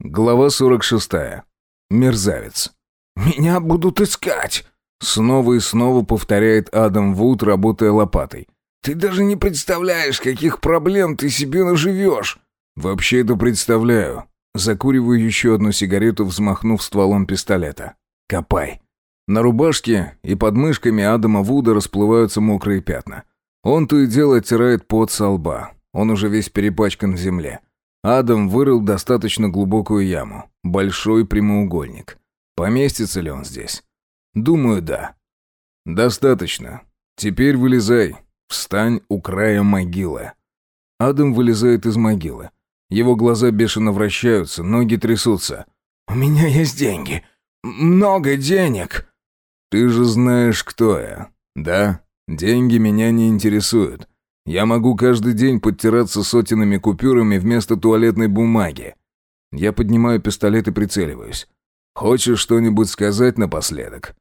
Глава 46. Мерзавец. «Меня будут искать!» Снова и снова повторяет Адам Вуд, работая лопатой. «Ты даже не представляешь, каких проблем ты себе наживешь!» «Вообще-то представляю». Закуриваю еще одну сигарету, взмахнув стволом пистолета. «Копай». На рубашке и под мышками Адама Вуда расплываются мокрые пятна. Он то и дело оттирает пот со лба. Он уже весь перепачкан в земле. Адам вырыл достаточно глубокую яму. Большой прямоугольник. Поместится ли он здесь? Думаю, да. Достаточно. Теперь вылезай. Встань у края могилы. Адам вылезает из могилы. Его глаза бешено вращаются, ноги трясутся. «У меня есть деньги. Много денег». «Ты же знаешь, кто я. Да? Деньги меня не интересуют. Я могу каждый день подтираться сотенными купюрами вместо туалетной бумаги. Я поднимаю пистолет и прицеливаюсь. Хочешь что-нибудь сказать напоследок?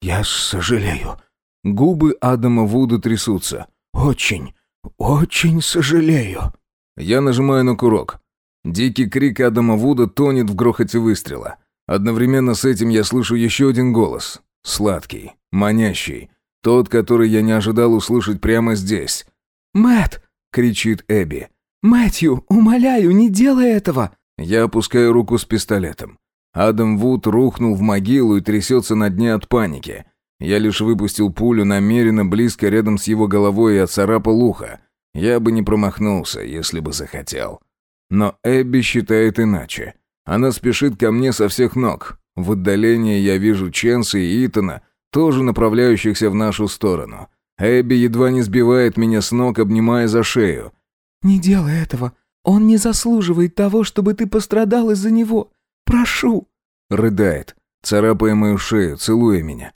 Я сожалею. Губы Адама Вуда трясутся. Очень, очень сожалею. Я нажимаю на курок. Дикий крик Адама Вуда тонет в грохоте выстрела. Одновременно с этим я слышу еще один голос. Сладкий, манящий. Тот, который я не ожидал услышать прямо здесь. Мэт! кричит Эбби. «Мэтью, умоляю, не делай этого!» Я опускаю руку с пистолетом. Адам Вуд рухнул в могилу и трясется на дне от паники. Я лишь выпустил пулю намеренно близко рядом с его головой и отцарапал ухо. Я бы не промахнулся, если бы захотел. Но Эбби считает иначе. Она спешит ко мне со всех ног. В отдалении я вижу Ченса и Итана, тоже направляющихся в нашу сторону. Эбби едва не сбивает меня с ног, обнимая за шею. «Не делай этого. Он не заслуживает того, чтобы ты пострадал из-за него. Прошу!» Рыдает, царапая мою шею, целуя меня.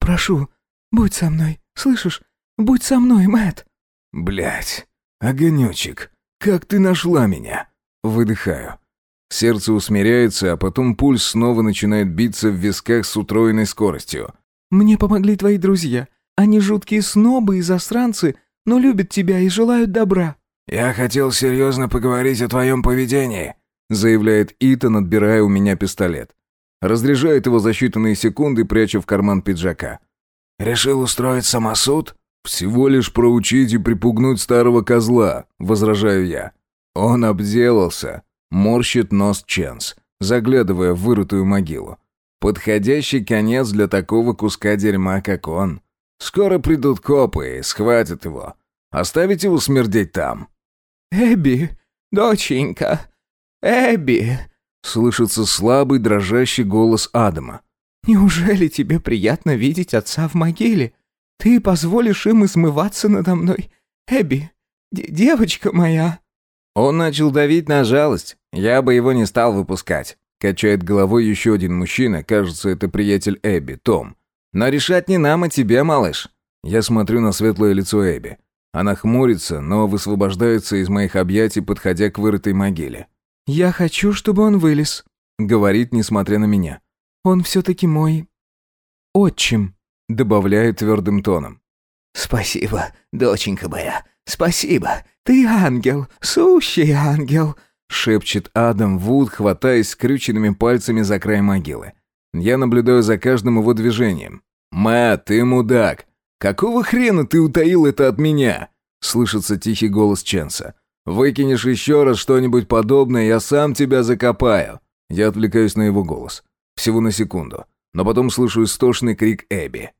«Прошу, будь со мной, слышишь? Будь со мной, Мэтт!» Блять, огонечек, как ты нашла меня?» Выдыхаю. Сердце усмиряется, а потом пульс снова начинает биться в висках с утроенной скоростью. «Мне помогли твои друзья. Они жуткие снобы и засранцы, но любят тебя и желают добра». «Я хотел серьезно поговорить о твоем поведении», заявляет Итан, отбирая у меня пистолет. Разряжает его за считанные секунды, пряча в карман пиджака. «Решил устроить самосуд?» «Всего лишь проучить и припугнуть старого козла», — возражаю я. Он обделался. Морщит нос Ченс, заглядывая в вырытую могилу. Подходящий конец для такого куска дерьма, как он. Скоро придут копы и схватят его. Оставить его смердеть там». «Эбби, доченька, Эбби!» Слышится слабый дрожащий голос Адама. «Неужели тебе приятно видеть отца в могиле? Ты позволишь им измываться надо мной? Эбби, девочка моя!» Он начал давить на жалость. Я бы его не стал выпускать. Качает головой еще один мужчина, кажется, это приятель Эбби, Том. Но решать не нам, а тебе, малыш. Я смотрю на светлое лицо Эбби. Она хмурится, но высвобождается из моих объятий, подходя к вырытой могиле. «Я хочу, чтобы он вылез», — говорит, несмотря на меня. «Он все-таки мой... отчим», — добавляет твердым тоном. «Спасибо, доченька моя, спасибо. Ты ангел, сущий ангел», — шепчет Адам Вуд, хватаясь скрюченными пальцами за край могилы. Я наблюдаю за каждым его движением. «Мэтт, ты мудак! Какого хрена ты утаил это от меня?» Слышится тихий голос Ченса. «Выкинешь еще раз что-нибудь подобное, я сам тебя закопаю!» Я отвлекаюсь на его голос. Всего на секунду. Но потом слышу истошный крик Эбби.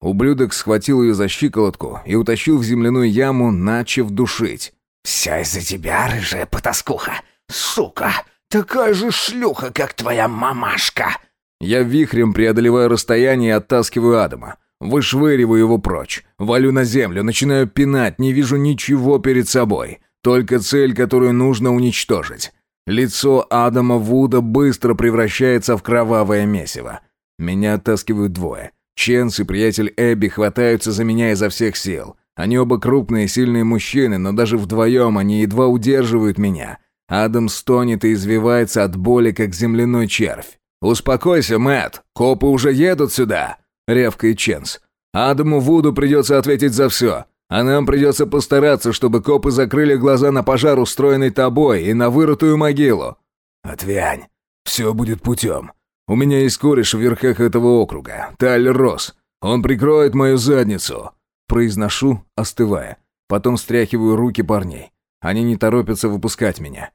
Ублюдок схватил ее за щиколотку и утащил в земляную яму, начав душить. «Вся из-за тебя, рыжая потаскуха! Сука! Такая же шлюха, как твоя мамашка!» Я вихрем преодолеваю расстояние и оттаскиваю Адама. Вышвыриваю его прочь. Валю на землю, начинаю пинать, не вижу ничего перед собой. Только цель, которую нужно уничтожить. Лицо Адама Вуда быстро превращается в кровавое месиво. Меня оттаскивают двое. Ченс и приятель Эбби хватаются за меня изо всех сил. Они оба крупные, сильные мужчины, но даже вдвоем они едва удерживают меня. Адам стонет и извивается от боли, как земляной червь. «Успокойся, Мэтт, копы уже едут сюда!» — рявкает Ченс. «Адаму Вуду придется ответить за все, а нам придется постараться, чтобы копы закрыли глаза на пожар, устроенный тобой, и на вырытую могилу». Отвянь. Все будет путем. У меня есть кореш в верхах этого округа, Тайлер Росс. Он прикроет мою задницу. Произношу, остывая. Потом стряхиваю руки парней. Они не торопятся выпускать меня.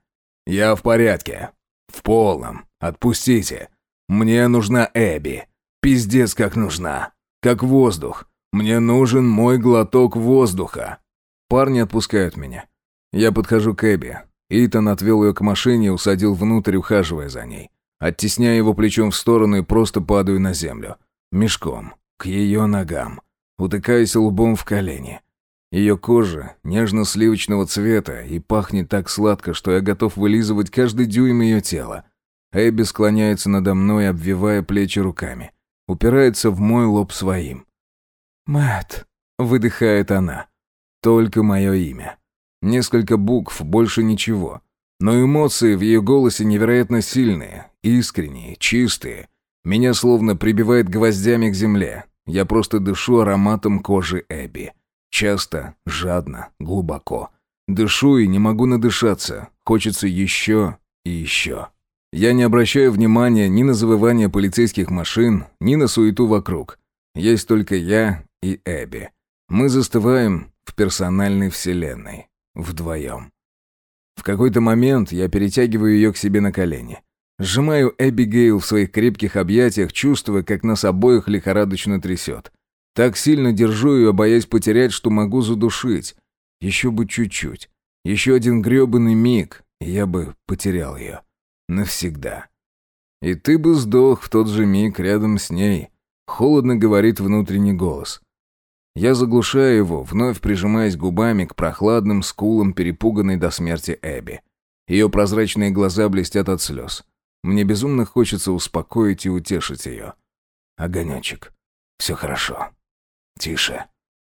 Я в порядке. В полном. Отпустите. Мне нужна Эбби. Пиздец как нужна. Как воздух. Мне нужен мой глоток воздуха. Парни отпускают меня. Я подхожу к Эбби. Итан отвел ее к машине и усадил внутрь, ухаживая за ней. Оттесняя его плечом в сторону и просто падаю на землю. Мешком. К ее ногам. Утыкаясь лбом в колени. Ее кожа нежно-сливочного цвета и пахнет так сладко, что я готов вылизывать каждый дюйм ее тела. Эбби склоняется надо мной, обвивая плечи руками. Упирается в мой лоб своим. Мэт, выдыхает она. Только мое имя. Несколько букв, больше ничего. Но эмоции в ее голосе невероятно сильные, искренние, чистые. Меня словно прибивает гвоздями к земле. Я просто дышу ароматом кожи Эбби. Часто, жадно, глубоко. Дышу и не могу надышаться. Хочется еще и еще. Я не обращаю внимания ни на завывание полицейских машин, ни на суету вокруг. Есть только я и Эбби. Мы застываем в персональной вселенной. Вдвоем. В какой-то момент я перетягиваю ее к себе на колени. Сжимаю Эбигейл в своих крепких объятиях, чувствуя, как нас обоих лихорадочно трясет. Так сильно держу ее, боясь потерять, что могу задушить. Еще бы чуть-чуть. Еще один грёбаный миг, и я бы потерял ее. Навсегда. И ты бы сдох в тот же миг рядом с ней. Холодно говорит внутренний голос. Я заглушаю его, вновь прижимаясь губами к прохладным скулам перепуганной до смерти Эбби. Ее прозрачные глаза блестят от слез. Мне безумно хочется успокоить и утешить ее. Огонечек. Все хорошо. Тише.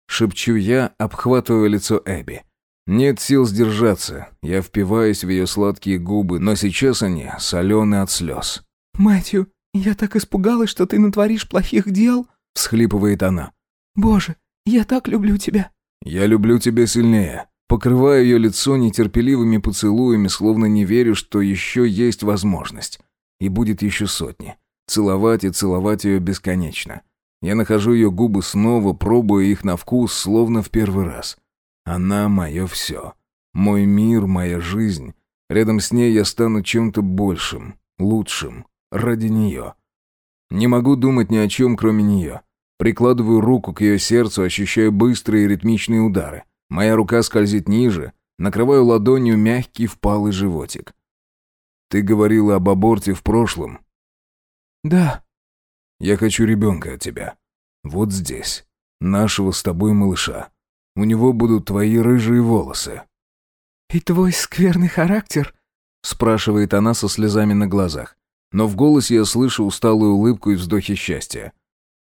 Шепчу я, обхватывая лицо Эбби. Нет сил сдержаться. Я впиваюсь в ее сладкие губы, но сейчас они солены от слез. «Мэтью, я так испугалась, что ты натворишь плохих дел», — всхлипывает она. «Боже, я так люблю тебя». «Я люблю тебя сильнее». Покрываю ее лицо нетерпеливыми поцелуями, словно не верю, что еще есть возможность. И будет еще сотни. Целовать и целовать ее бесконечно. Я нахожу ее губы снова, пробуя их на вкус, словно в первый раз. Она мое все. Мой мир, моя жизнь. Рядом с ней я стану чем-то большим, лучшим, ради нее. Не могу думать ни о чем, кроме нее. Прикладываю руку к ее сердцу, ощущая быстрые ритмичные удары. Моя рука скользит ниже, накрываю ладонью мягкий впалый животик. «Ты говорила об аборте в прошлом?» «Да». «Я хочу ребенка от тебя. Вот здесь. Нашего с тобой малыша. У него будут твои рыжие волосы». «И твой скверный характер?» спрашивает она со слезами на глазах. Но в голосе я слышу усталую улыбку и вздохи счастья.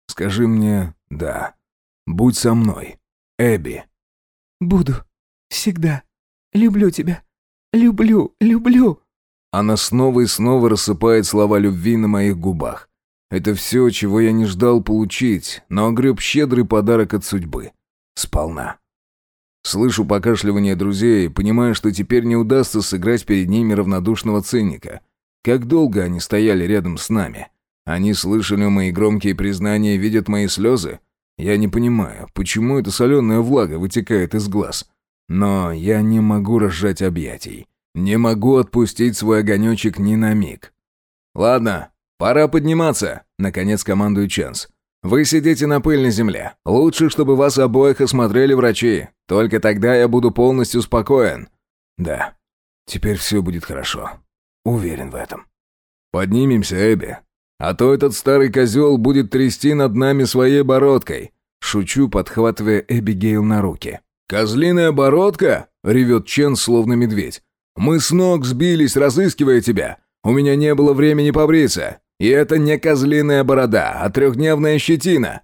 Скажи мне «да». Будь со мной. Эбби. Буду. Всегда. Люблю тебя. Люблю, люблю. Она снова и снова рассыпает слова любви на моих губах. Это все, чего я не ждал получить, но огреб щедрый подарок от судьбы. Сполна. Слышу покашливание друзей и понимаю, что теперь не удастся сыграть перед ними равнодушного циника. Как долго они стояли рядом с нами? Они слышали мои громкие признания и видят мои слезы? Я не понимаю, почему эта соленая влага вытекает из глаз. Но я не могу разжать объятий. Не могу отпустить свой огонечек ни на миг. «Ладно, пора подниматься», — наконец командует Ченс. «Вы сидите на пыльной земле. Лучше, чтобы вас обоих осмотрели врачи. Только тогда я буду полностью спокоен». «Да, теперь все будет хорошо. Уверен в этом». «Поднимемся, Эбби», а то этот старый козел будет трясти над нами своей бородкой. Шучу, подхватывая Эбигейл на руки. «Козлиная бородка?» — ревет Чен, словно медведь. «Мы с ног сбились, разыскивая тебя. У меня не было времени побриться. И это не козлиная борода, а трехдневная щетина».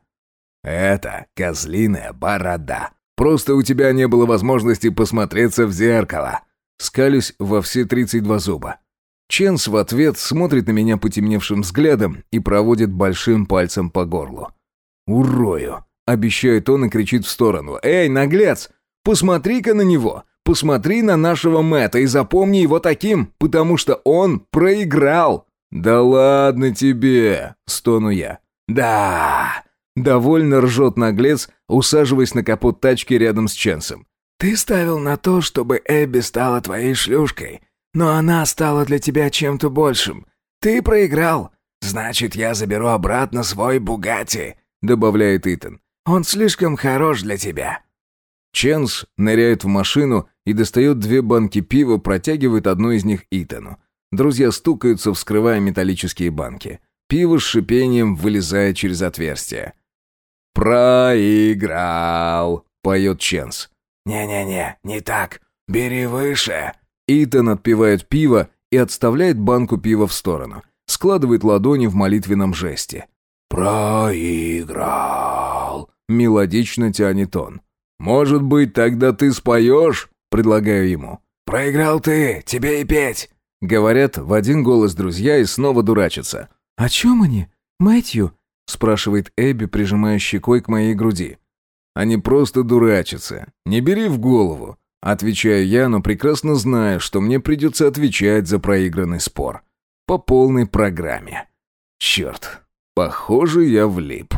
«Это козлиная борода. Просто у тебя не было возможности посмотреться в зеркало». Скалюсь во все тридцать два зуба. Ченс в ответ смотрит на меня потемневшим взглядом и проводит большим пальцем по горлу. «Урою!» — обещает он и кричит в сторону. «Эй, наглец! Посмотри-ка на него! Посмотри на нашего Мэтта и запомни его таким, потому что он проиграл». «Да ладно тебе!» — стону я. «Да!» — довольно ржет наглец, усаживаясь на капот тачки рядом с Ченсом. «Ты ставил на то, чтобы Эбби стала твоей шлюшкой, но она стала для тебя чем-то большим. Ты проиграл. Значит, я заберу обратно свой Бугатти», — добавляет Итан. «Он слишком хорош для тебя». Ченс ныряет в машину и достает две банки пива, протягивает одну из них Итану. Друзья стукаются, вскрывая металлические банки. Пиво с шипением вылезает через отверстие. «Проиграл!» — поет Ченс. «Не-не-не, не так. Бери выше». Итан отпивает пиво и отставляет банку пива в сторону. Складывает ладони в молитвенном жесте. «Проиграл!» — мелодично тянет он. «Может быть, тогда ты споешь?» — предлагаю ему. «Проиграл ты, тебе и петь!» Говорят в один голос друзья и снова дурачатся. «О чем они? Мэтью?» — спрашивает Эбби, прижимая щекой к моей груди. «Они просто дурачатся. Не бери в голову», — отвечаю я, но прекрасно знаю, что мне придется отвечать за проигранный спор. По полной программе. Черт, похоже, я влип.